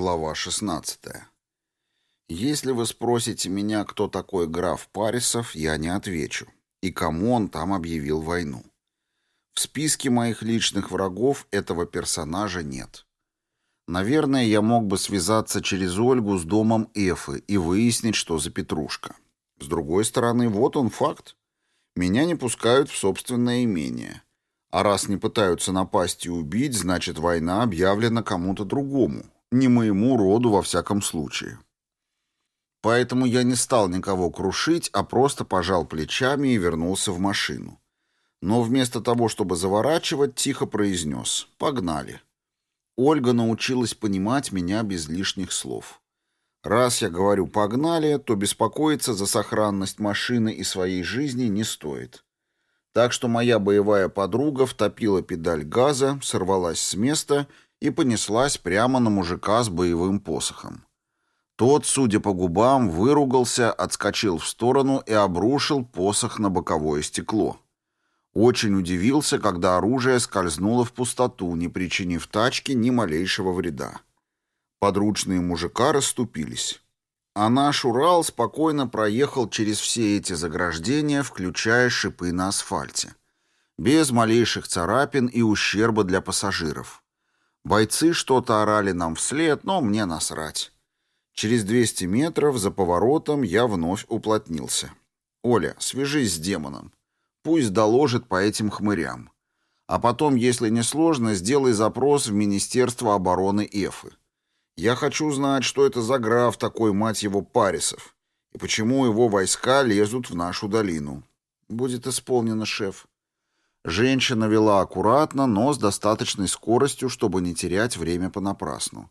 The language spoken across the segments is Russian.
Глава 16. Если вы спросите меня, кто такой граф Парисов, я не отвечу. И кому он там объявил войну. В списке моих личных врагов этого персонажа нет. Наверное, я мог бы связаться через Ольгу с домом Эфы и выяснить, что за петрушка. С другой стороны, вот он факт. Меня не пускают в собственное имение. А раз не пытаются напасть и убить, значит, война объявлена кому-то другому, не моему роду во всяком случае. Поэтому я не стал никого крушить, а просто пожал плечами и вернулся в машину. Но вместо того, чтобы заворачивать, тихо произнес «Погнали». Ольга научилась понимать меня без лишних слов. Раз я говорю «погнали», то беспокоиться за сохранность машины и своей жизни не стоит. Так что моя боевая подруга втопила педаль газа, сорвалась с места и понеслась прямо на мужика с боевым посохом. Тот, судя по губам, выругался, отскочил в сторону и обрушил посох на боковое стекло. Очень удивился, когда оружие скользнуло в пустоту, не причинив тачке ни малейшего вреда. Подручные мужика расступились. А наш Урал спокойно проехал через все эти заграждения, включая шипы на асфальте. Без малейших царапин и ущерба для пассажиров. Бойцы что-то орали нам вслед, но мне насрать. Через 200 метров за поворотом я вновь уплотнился. «Оля, свяжись с демоном. Пусть доложит по этим хмырям. А потом, если не сложно, сделай запрос в Министерство обороны Эфы. Я хочу знать, что это за граф такой, мать его, Парисов, и почему его войска лезут в нашу долину. Будет исполнено, шеф. Женщина вела аккуратно, но с достаточной скоростью, чтобы не терять время понапрасну.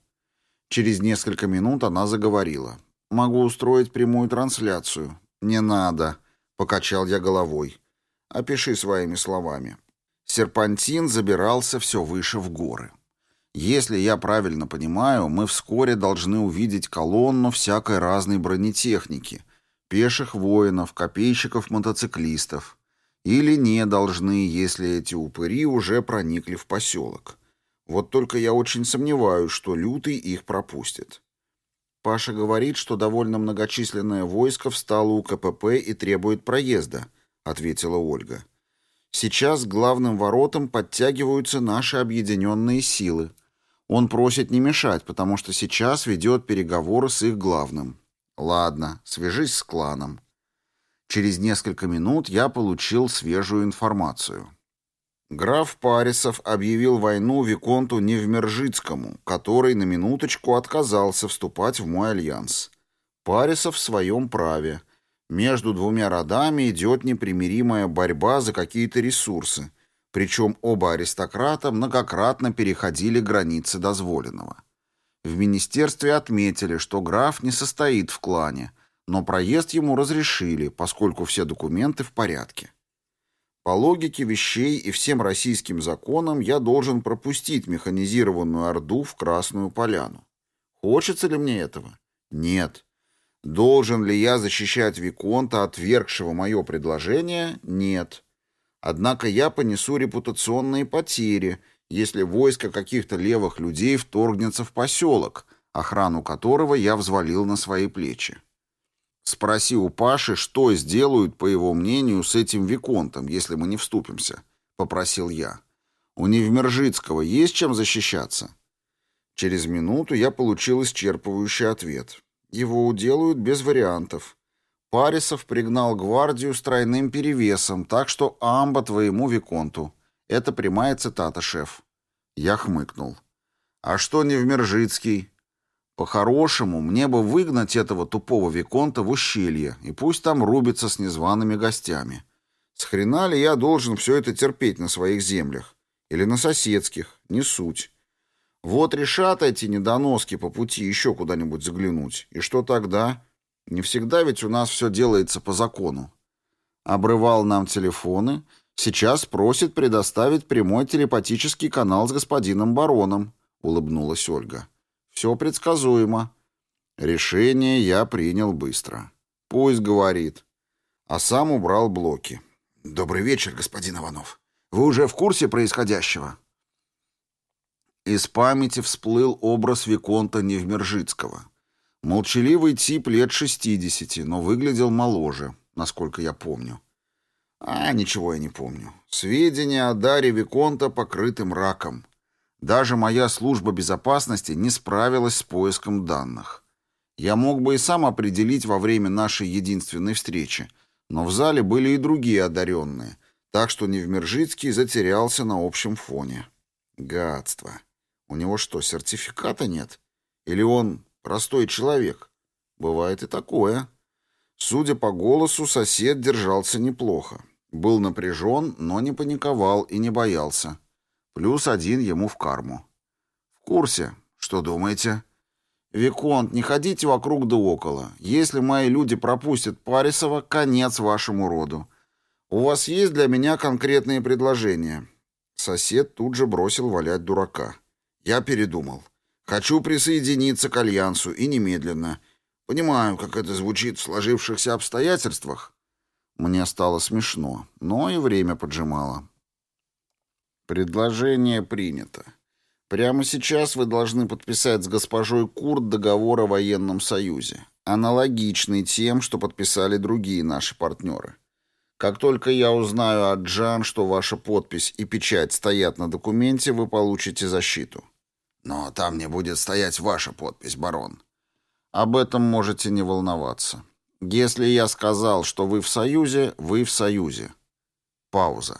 Через несколько минут она заговорила. «Могу устроить прямую трансляцию». «Не надо», — покачал я головой. «Опиши своими словами». Серпантин забирался все выше в горы. Если я правильно понимаю, мы вскоре должны увидеть колонну всякой разной бронетехники, пеших воинов, копейщиков-мотоциклистов. Или не должны, если эти упыри уже проникли в поселок. Вот только я очень сомневаюсь, что Лютый их пропустит. Паша говорит, что довольно многочисленное войско встало у КПП и требует проезда, ответила Ольга. Сейчас главным воротам подтягиваются наши объединенные силы. Он просит не мешать, потому что сейчас ведет переговоры с их главным. Ладно, свяжись с кланом. Через несколько минут я получил свежую информацию. Граф Парисов объявил войну Виконту Невмержицкому, который на минуточку отказался вступать в мой альянс. Парисов в своем праве. Между двумя родами идет непримиримая борьба за какие-то ресурсы, причем оба аристократа многократно переходили границы дозволенного. В министерстве отметили, что граф не состоит в клане, но проезд ему разрешили, поскольку все документы в порядке. По логике вещей и всем российским законам я должен пропустить механизированную Орду в Красную Поляну. Хочется ли мне этого? Нет. Должен ли я защищать Виконта, отвергшего мое предложение? Нет. Однако я понесу репутационные потери, если войско каких-то левых людей вторгнется в поселок, охрану которого я взвалил на свои плечи. Спроси у Паши, что сделают, по его мнению, с этим Виконтом, если мы не вступимся, — попросил я. У Невмержицкого есть чем защищаться? Через минуту я получил исчерпывающий ответ. Его уделают без вариантов. Парисов пригнал гвардию с тройным перевесом, так что амба твоему Виконту. Это прямая цитата, шеф. Я хмыкнул. А что не в Мержицкий? По-хорошему, мне бы выгнать этого тупого Виконта в ущелье, и пусть там рубится с незваными гостями. С хрена ли я должен все это терпеть на своих землях? Или на соседских? Не суть. Вот решат эти недоноски по пути еще куда-нибудь заглянуть. И что тогда? Не всегда ведь у нас все делается по закону. Обрывал нам телефоны, сейчас просит предоставить прямой телепатический канал с господином бароном, улыбнулась Ольга. Все предсказуемо. Решение я принял быстро. Пусть говорит. А сам убрал блоки. Добрый вечер, господин Иванов. Вы уже в курсе происходящего? Из памяти всплыл образ Виконта Невмержицкого. Молчаливый тип лет 60, но выглядел моложе, насколько я помню. А, ничего я не помню. Сведения о даре Виконта покрыты мраком. Даже моя служба безопасности не справилась с поиском данных. Я мог бы и сам определить во время нашей единственной встречи, но в зале были и другие одаренные, так что Невмержицкий затерялся на общем фоне. Гадство. У него что, сертификата нет? Или он простой человек? Бывает и такое. Судя по голосу, сосед держался неплохо. Был напряжен, но не паниковал и не боялся. Плюс один ему в карму. «В курсе. Что думаете?» «Виконт, не ходите вокруг да около. Если мои люди пропустят Парисова, конец вашему роду. У вас есть для меня конкретные предложения?» Сосед тут же бросил валять дурака. Я передумал. Хочу присоединиться к Альянсу и немедленно. Понимаю, как это звучит в сложившихся обстоятельствах. Мне стало смешно, но и время поджимало. Предложение принято. Прямо сейчас вы должны подписать с госпожой Курт договор о военном союзе, аналогичный тем, что подписали другие наши партнеры. Как только я узнаю от Джан, что ваша подпись и печать стоят на документе, вы получите защиту. Но там не будет стоять ваша подпись, барон. Об этом можете не волноваться. Если я сказал, что вы в союзе, вы в союзе. Пауза.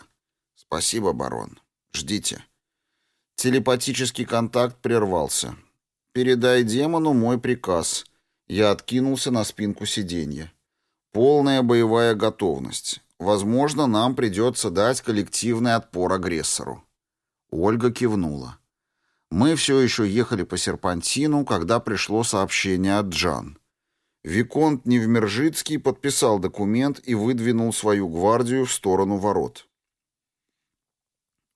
Спасибо, барон. Ждите. Телепатический контакт прервался. Передай демону мой приказ. Я откинулся на спинку сиденья. Полная боевая готовность. Возможно, нам придется дать коллективный отпор агрессору. Ольга кивнула. Мы все еще ехали по серпантину, когда пришло сообщение от Джан. Виконт Невмержицкий подписал документ и выдвинул свою гвардию в сторону ворот.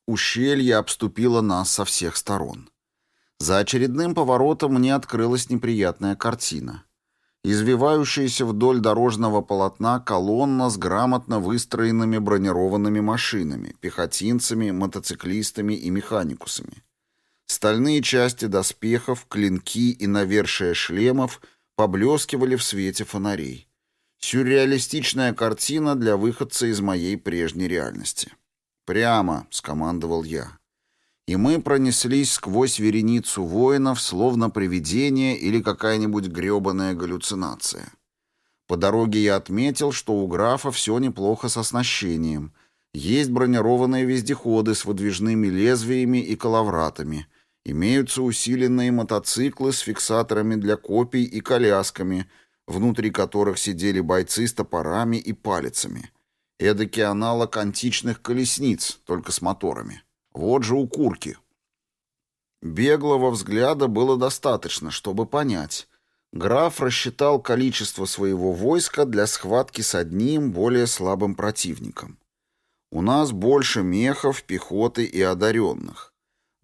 Ущелье обступило нас со всех сторон. За очередным поворотом мне открылась неприятная картина. Извивающаяся вдоль дорожного полотна колонна с грамотно выстроенными бронированными машинами, пехотинцами, мотоциклистами и механикусами. Стальные части доспехов, клинки и навершие шлемов поблескивали в свете фонарей. Сюрреалистичная картина для выходца из моей прежней реальности. «Прямо», — скомандовал я. И мы пронеслись сквозь вереницу воинов, словно привидение или какая-нибудь гребаная галлюцинация. По дороге я отметил, что у графа все неплохо с оснащением. Есть бронированные вездеходы с выдвижными лезвиями и коловратами, Имеются усиленные мотоциклы с фиксаторами для копий и колясками, внутри которых сидели бойцы с топорами и палицами. Эдакий аналог античных колесниц, только с моторами. Вот же укурки. Беглого взгляда было достаточно, чтобы понять. Граф рассчитал количество своего войска для схватки с одним более слабым противником. У нас больше мехов, пехоты и одаренных.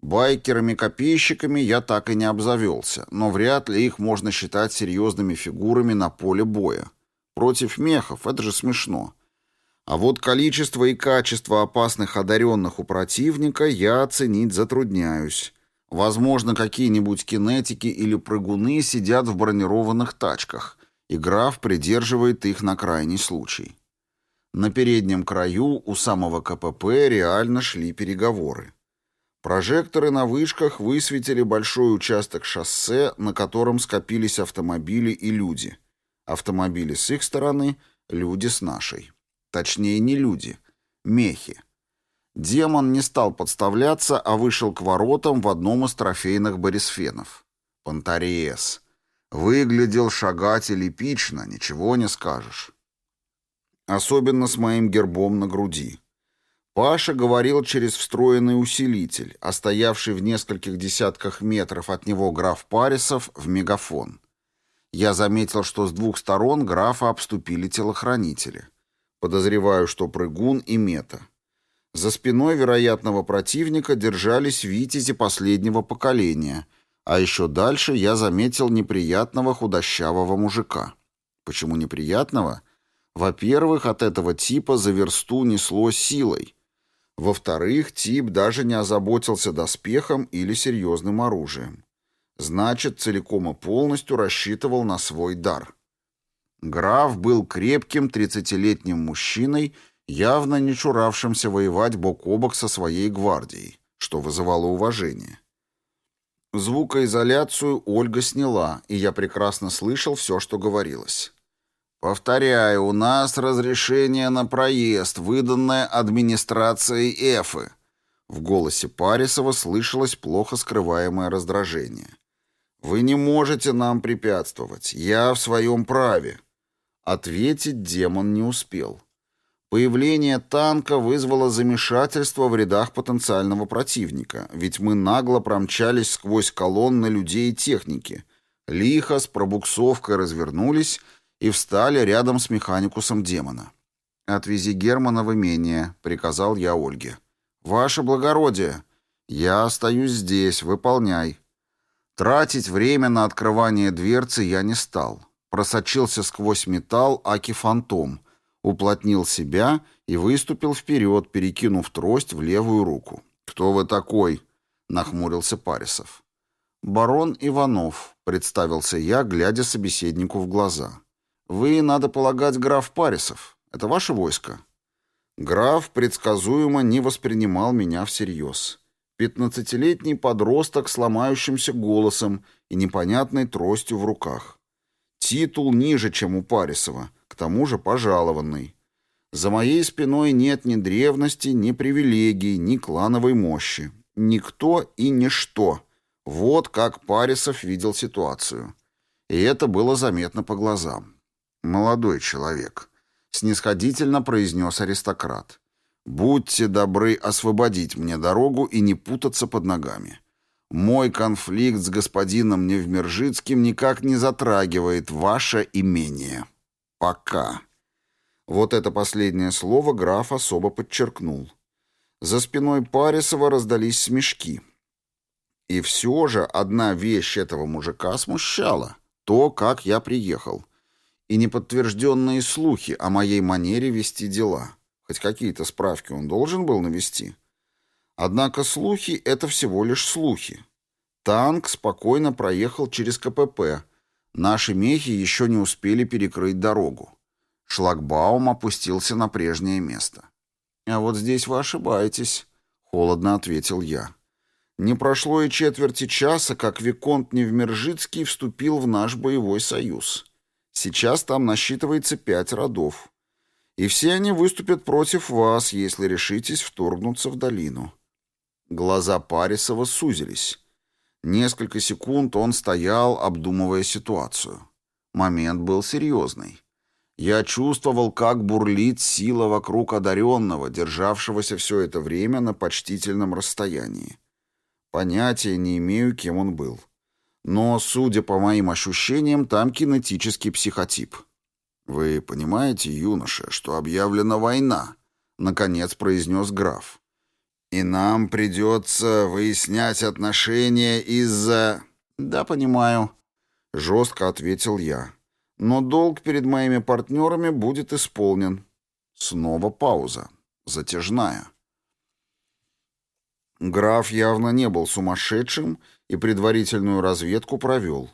Байкерами-копейщиками я так и не обзавелся, но вряд ли их можно считать серьезными фигурами на поле боя. Против мехов это же смешно. А вот количество и качество опасных одаренных у противника я оценить затрудняюсь. Возможно, какие-нибудь кинетики или прыгуны сидят в бронированных тачках, и граф придерживает их на крайний случай. На переднем краю у самого КПП реально шли переговоры. Прожекторы на вышках высветили большой участок шоссе, на котором скопились автомобили и люди. Автомобили с их стороны, люди с нашей. Точнее, не люди, мехи. Демон не стал подставляться, а вышел к воротам в одном из трофейных борисфенов. Пантариес. Выглядел шагатель эпично, ничего не скажешь. Особенно с моим гербом на груди. Паша говорил через встроенный усилитель, а стоявший в нескольких десятках метров от него граф Парисов в мегафон. Я заметил, что с двух сторон графа обступили телохранители. Подозреваю, что прыгун и мета. За спиной вероятного противника держались витязи последнего поколения, а еще дальше я заметил неприятного худощавого мужика. Почему неприятного? Во-первых, от этого типа за версту несло силой — Во-вторых, тип даже не озаботился доспехом или серьезным оружием. Значит, целиком и полностью рассчитывал на свой дар. Граф был крепким тридцатилетним мужчиной, явно не чуравшимся воевать бок о бок со своей гвардией, что вызывало уважение. Звукоизоляцию Ольга сняла, и я прекрасно слышал все, что говорилось. «Повторяю, у нас разрешение на проезд, выданное администрацией Эфы». В голосе Парисова слышалось плохо скрываемое раздражение. «Вы не можете нам препятствовать. Я в своем праве». Ответить демон не успел. Появление танка вызвало замешательство в рядах потенциального противника, ведь мы нагло промчались сквозь колонны людей и техники. Лихо с пробуксовкой развернулись и встали рядом с механикусом демона. «Отвези Германа в имение», — приказал я Ольге. «Ваше благородие, я остаюсь здесь, выполняй». Тратить время на открывание дверцы я не стал. Просочился сквозь металл Аки-фантом, уплотнил себя и выступил вперед, перекинув трость в левую руку. «Кто вы такой?» — нахмурился Парисов. «Барон Иванов», — представился я, глядя собеседнику в глаза. «Вы, надо полагать, граф Парисов. Это ваше войско?» Граф предсказуемо не воспринимал меня всерьез. Пятнадцатилетний подросток с ломающимся голосом и непонятной тростью в руках. Титул ниже, чем у Парисова, к тому же пожалованный. За моей спиной нет ни древности, ни привилегий, ни клановой мощи. Никто и ничто. Вот как Парисов видел ситуацию. И это было заметно по глазам. «Молодой человек», — снисходительно произнес аристократ. Будьте добры освободить мне дорогу и не путаться под ногами. Мой конфликт с господином Невмержицким никак не затрагивает ваше имение. Пока. Вот это последнее слово граф особо подчеркнул. За спиной Парисова раздались смешки. И все же одна вещь этого мужика смущала. То, как я приехал. И неподтвержденные слухи о моей манере вести дела. Хоть какие-то справки он должен был навести. Однако слухи — это всего лишь слухи. Танк спокойно проехал через КПП. Наши мехи еще не успели перекрыть дорогу. Шлагбаум опустился на прежнее место. «А вот здесь вы ошибаетесь», — холодно ответил я. Не прошло и четверти часа, как Виконт Невмержицкий вступил в наш боевой союз. Сейчас там насчитывается пять родов и все они выступят против вас, если решитесь вторгнуться в долину». Глаза Парисова сузились. Несколько секунд он стоял, обдумывая ситуацию. Момент был серьезный. Я чувствовал, как бурлит сила вокруг одаренного, державшегося все это время на почтительном расстоянии. Понятия не имею, кем он был. Но, судя по моим ощущениям, там кинетический психотип — «Вы понимаете, юноша, что объявлена война?» — наконец произнес граф. «И нам придется выяснять отношения из-за...» «Да, понимаю», — жестко ответил я. «Но долг перед моими партнерами будет исполнен». Снова пауза. Затяжная. Граф явно не был сумасшедшим и предварительную разведку провел.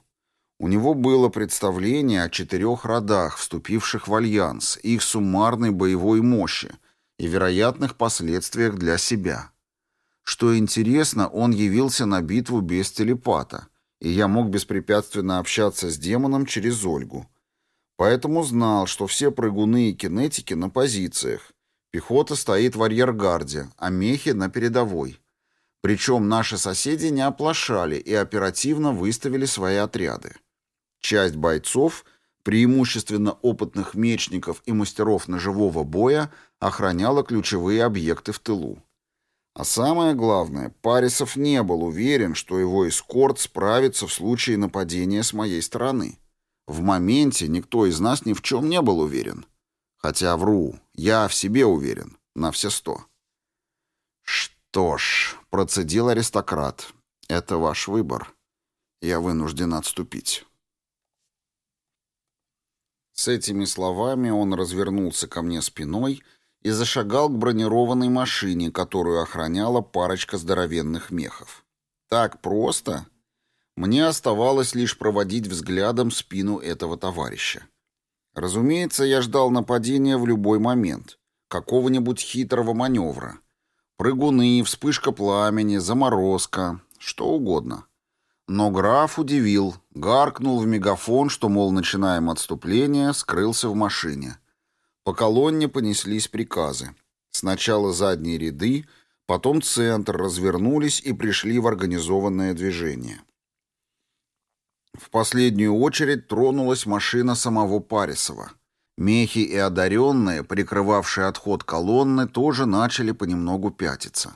У него было представление о четырех родах, вступивших в альянс, их суммарной боевой мощи и вероятных последствиях для себя. Что интересно, он явился на битву без телепата, и я мог беспрепятственно общаться с демоном через Ольгу. Поэтому знал, что все прыгуны и кинетики на позициях. Пехота стоит в арьергарде, а мехи на передовой. Причем наши соседи не оплошали и оперативно выставили свои отряды. Часть бойцов, преимущественно опытных мечников и мастеров ножевого боя, охраняла ключевые объекты в тылу. А самое главное, Парисов не был уверен, что его эскорт справится в случае нападения с моей стороны. В моменте никто из нас ни в чем не был уверен. Хотя вру, я в себе уверен, на все сто. «Что ж», — процедил аристократ, — «это ваш выбор. Я вынужден отступить». С этими словами он развернулся ко мне спиной и зашагал к бронированной машине, которую охраняла парочка здоровенных мехов. Так просто? Мне оставалось лишь проводить взглядом спину этого товарища. Разумеется, я ждал нападения в любой момент, какого-нибудь хитрого маневра. Прыгуны, вспышка пламени, заморозка, что угодно. Но граф удивил, гаркнул в мегафон, что, мол, начинаем отступление, скрылся в машине. По колонне понеслись приказы. Сначала задние ряды, потом центр развернулись и пришли в организованное движение. В последнюю очередь тронулась машина самого Парисова. Мехи и одаренные, прикрывавшие отход колонны, тоже начали понемногу пятиться.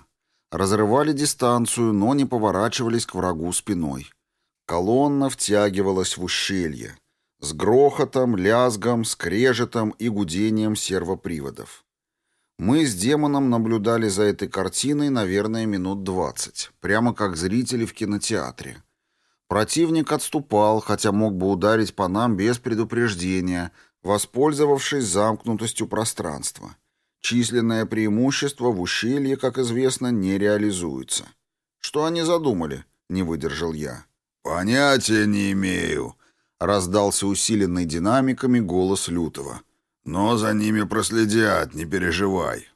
Разрывали дистанцию, но не поворачивались к врагу спиной. Колонна втягивалась в ущелье. С грохотом, лязгом, скрежетом и гудением сервоприводов. Мы с демоном наблюдали за этой картиной, наверное, минут двадцать, прямо как зрители в кинотеатре. Противник отступал, хотя мог бы ударить по нам без предупреждения, воспользовавшись замкнутостью пространства. Численное преимущество в ущелье, как известно, не реализуется. Что они задумали? Не выдержал я. Понятия не имею, раздался усиленный динамиками голос Лютого. Но за ними проследят, не переживай.